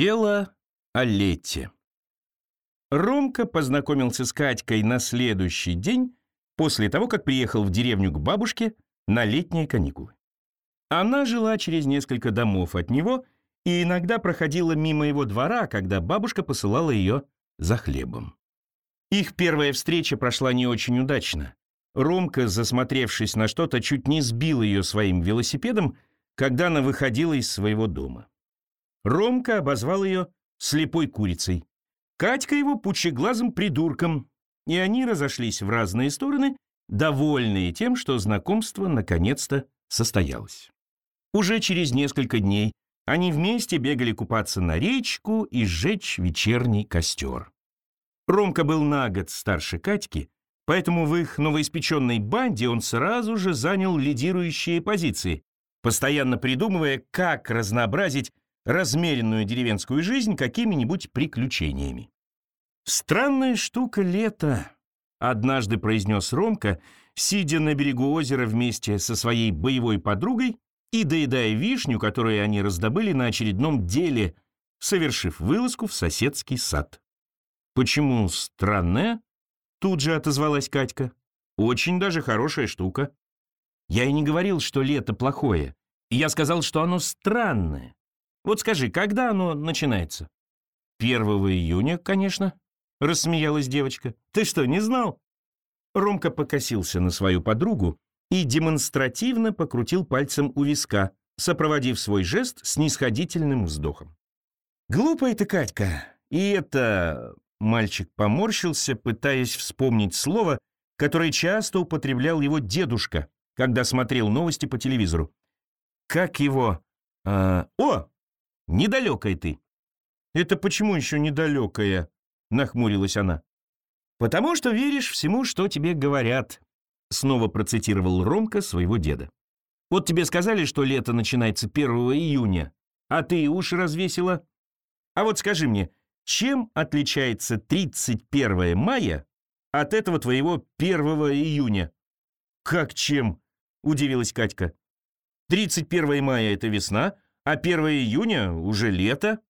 Дело о лете. Ромка познакомился с Катькой на следующий день после того, как приехал в деревню к бабушке на летние каникулы. Она жила через несколько домов от него и иногда проходила мимо его двора, когда бабушка посылала ее за хлебом. Их первая встреча прошла не очень удачно. Ромка, засмотревшись на что-то, чуть не сбил ее своим велосипедом, когда она выходила из своего дома. Ромка обозвал ее слепой курицей. Катька его пучеглазым придурком, и они разошлись в разные стороны, довольные тем, что знакомство наконец-то состоялось. Уже через несколько дней они вместе бегали купаться на речку и сжечь вечерний костер. Ромка был на год старше Катьки, поэтому в их новоиспеченной банде он сразу же занял лидирующие позиции, постоянно придумывая, как разнообразить размеренную деревенскую жизнь какими-нибудь приключениями. «Странная штука лето», — однажды произнес Ромка, сидя на берегу озера вместе со своей боевой подругой и доедая вишню, которую они раздобыли на очередном деле, совершив вылазку в соседский сад. «Почему странная?» — тут же отозвалась Катька. «Очень даже хорошая штука». Я и не говорил, что лето плохое. Я сказал, что оно странное. Вот скажи, когда оно начинается? 1 июня, конечно, рассмеялась девочка. Ты что, не знал? Ромка покосился на свою подругу и демонстративно покрутил пальцем у виска, сопроводив свой жест с нисходительным вздохом. «Глупая ты, Катька, и это...» Мальчик поморщился, пытаясь вспомнить слово, которое часто употреблял его дедушка, когда смотрел новости по телевизору. «Как его...» а... «О, Недалекая ты». «Это почему еще недалекая?» — нахмурилась она. «Потому что веришь всему, что тебе говорят», — снова процитировал Ромка своего деда. «Вот тебе сказали, что лето начинается 1 июня, а ты уши развесила. А вот скажи мне, чем отличается 31 мая от этого твоего 1 июня?» «Как чем?» — удивилась Катька. «31 мая — это весна, а 1 июня уже лето.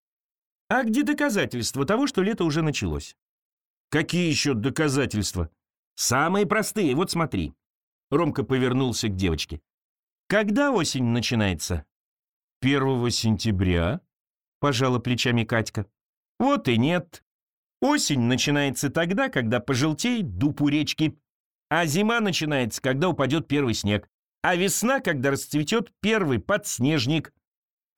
А где доказательства того, что лето уже началось? Какие еще доказательства? Самые простые, вот смотри. Ромка повернулся к девочке. Когда осень начинается? 1 сентября, пожала плечами Катька. Вот и нет. Осень начинается тогда, когда пожелтеет дуб речки. А зима начинается, когда упадет первый снег. А весна, когда расцветет первый подснежник.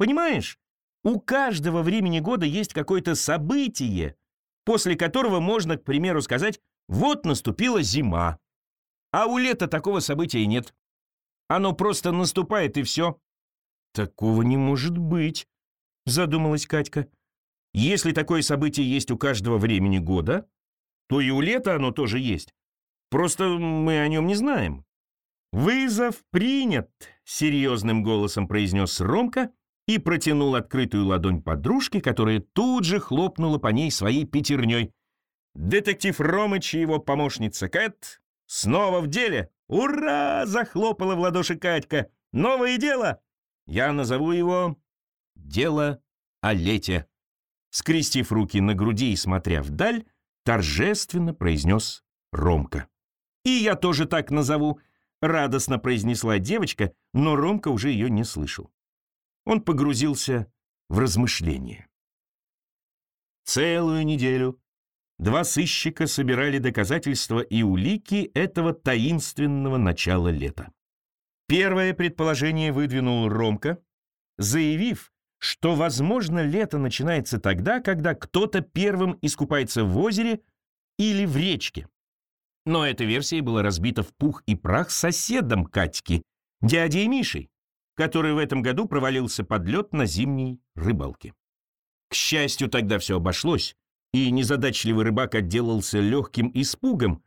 Понимаешь? У каждого времени года есть какое-то событие, после которого можно, к примеру, сказать «вот наступила зима». А у лета такого события нет. Оно просто наступает и все. «Такого не может быть», — задумалась Катька. «Если такое событие есть у каждого времени года, то и у лета оно тоже есть. Просто мы о нем не знаем». «Вызов принят», — серьезным голосом произнес Ромка, — и протянул открытую ладонь подружке, которая тут же хлопнула по ней своей пятерней. Детектив Ромыч и его помощница Кэт снова в деле. «Ура!» — захлопала в ладоши Катька. «Новое дело! Я назову его «Дело о лете». Скрестив руки на груди и смотря вдаль, торжественно произнес Ромка. «И я тоже так назову», — радостно произнесла девочка, но Ромка уже ее не слышал он погрузился в размышления. Целую неделю два сыщика собирали доказательства и улики этого таинственного начала лета. Первое предположение выдвинул Ромка, заявив, что, возможно, лето начинается тогда, когда кто-то первым искупается в озере или в речке. Но эта версия была разбита в пух и прах соседом Катьки, дядей Мишей, который в этом году провалился под лед на зимней рыбалке. К счастью, тогда все обошлось, и незадачливый рыбак отделался легким испугом,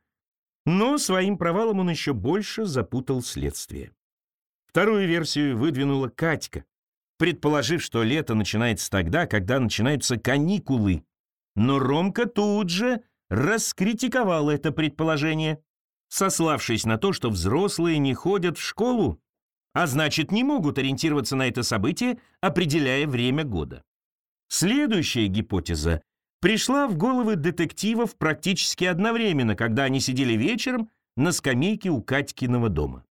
но своим провалом он еще больше запутал следствие. Вторую версию выдвинула Катька, предположив, что лето начинается тогда, когда начинаются каникулы. Но Ромка тут же раскритиковал это предположение, сославшись на то, что взрослые не ходят в школу, а значит, не могут ориентироваться на это событие, определяя время года. Следующая гипотеза пришла в головы детективов практически одновременно, когда они сидели вечером на скамейке у Катькиного дома.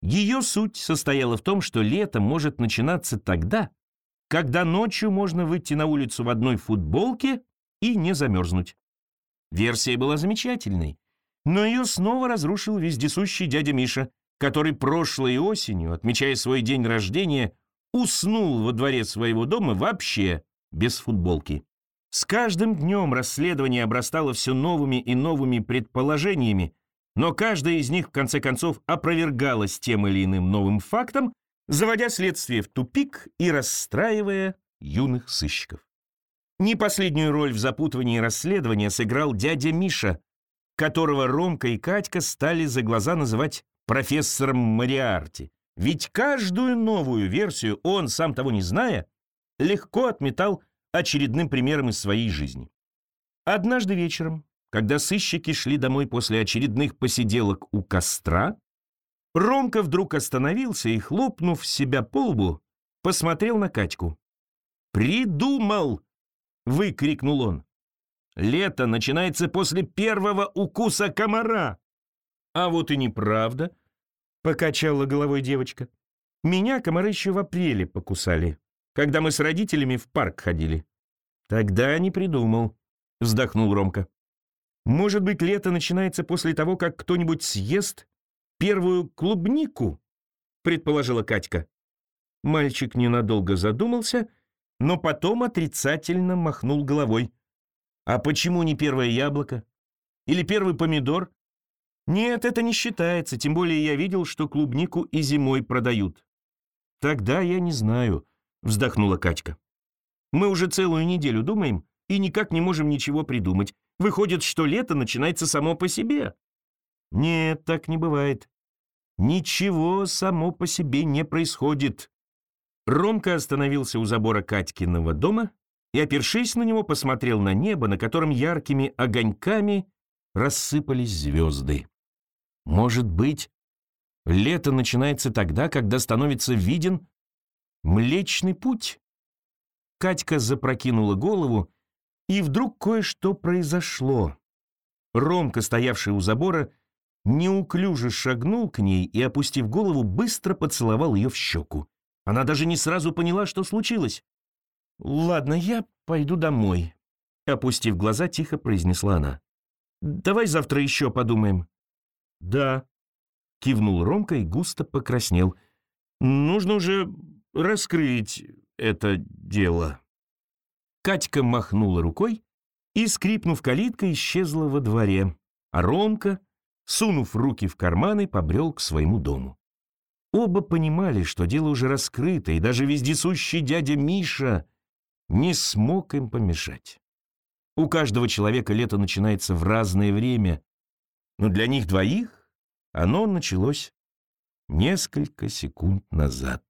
Ее суть состояла в том, что лето может начинаться тогда, когда ночью можно выйти на улицу в одной футболке и не замерзнуть. Версия была замечательной, но ее снова разрушил вездесущий дядя Миша, который прошлой осенью, отмечая свой день рождения, уснул во дворе своего дома вообще без футболки. С каждым днем расследование обрастало все новыми и новыми предположениями, но каждая из них в конце концов опровергалась тем или иным новым фактом, заводя следствие в тупик и расстраивая юных сыщиков. Не последнюю роль в запутывании расследования сыграл дядя Миша, которого Ромка и Катька стали за глаза называть профессором Мариарти. Ведь каждую новую версию он, сам того не зная, легко отметал очередным примером из своей жизни. Однажды вечером, когда сыщики шли домой после очередных посиделок у костра, Ромка вдруг остановился и, хлопнув себя по лбу, посмотрел на Катьку. «Придумал!» — выкрикнул он. «Лето начинается после первого укуса комара!» «А вот и неправда!» — покачала головой девочка. «Меня комары еще в апреле покусали, когда мы с родителями в парк ходили». «Тогда не придумал», — вздохнул Ромка. «Может быть, лето начинается после того, как кто-нибудь съест первую клубнику?» — предположила Катька. Мальчик ненадолго задумался, но потом отрицательно махнул головой. «А почему не первое яблоко? Или первый помидор?» «Нет, это не считается, тем более я видел, что клубнику и зимой продают». «Тогда я не знаю», — вздохнула Катька. «Мы уже целую неделю думаем и никак не можем ничего придумать. Выходит, что лето начинается само по себе». Нет, так не бывает. Ничего само по себе не происходит. Ромка остановился у забора Катькиного дома и, опершись на него, посмотрел на небо, на котором яркими огоньками рассыпались звезды. Может быть, лето начинается тогда, когда становится виден Млечный Путь? Катька запрокинула голову, и вдруг кое-что произошло. Ромка, стоявший у забора, неуклюже шагнул к ней и, опустив голову, быстро поцеловал ее в щеку. Она даже не сразу поняла, что случилось. «Ладно, я пойду домой», — опустив глаза, тихо произнесла она. «Давай завтра еще подумаем». «Да», — кивнул Ромка и густо покраснел. «Нужно уже раскрыть это дело». Катька махнула рукой и, скрипнув калиткой, исчезла во дворе, а Ромка сунув руки в карманы, побрел к своему дому. Оба понимали, что дело уже раскрыто, и даже вездесущий дядя Миша не смог им помешать. У каждого человека лето начинается в разное время, но для них двоих оно началось несколько секунд назад.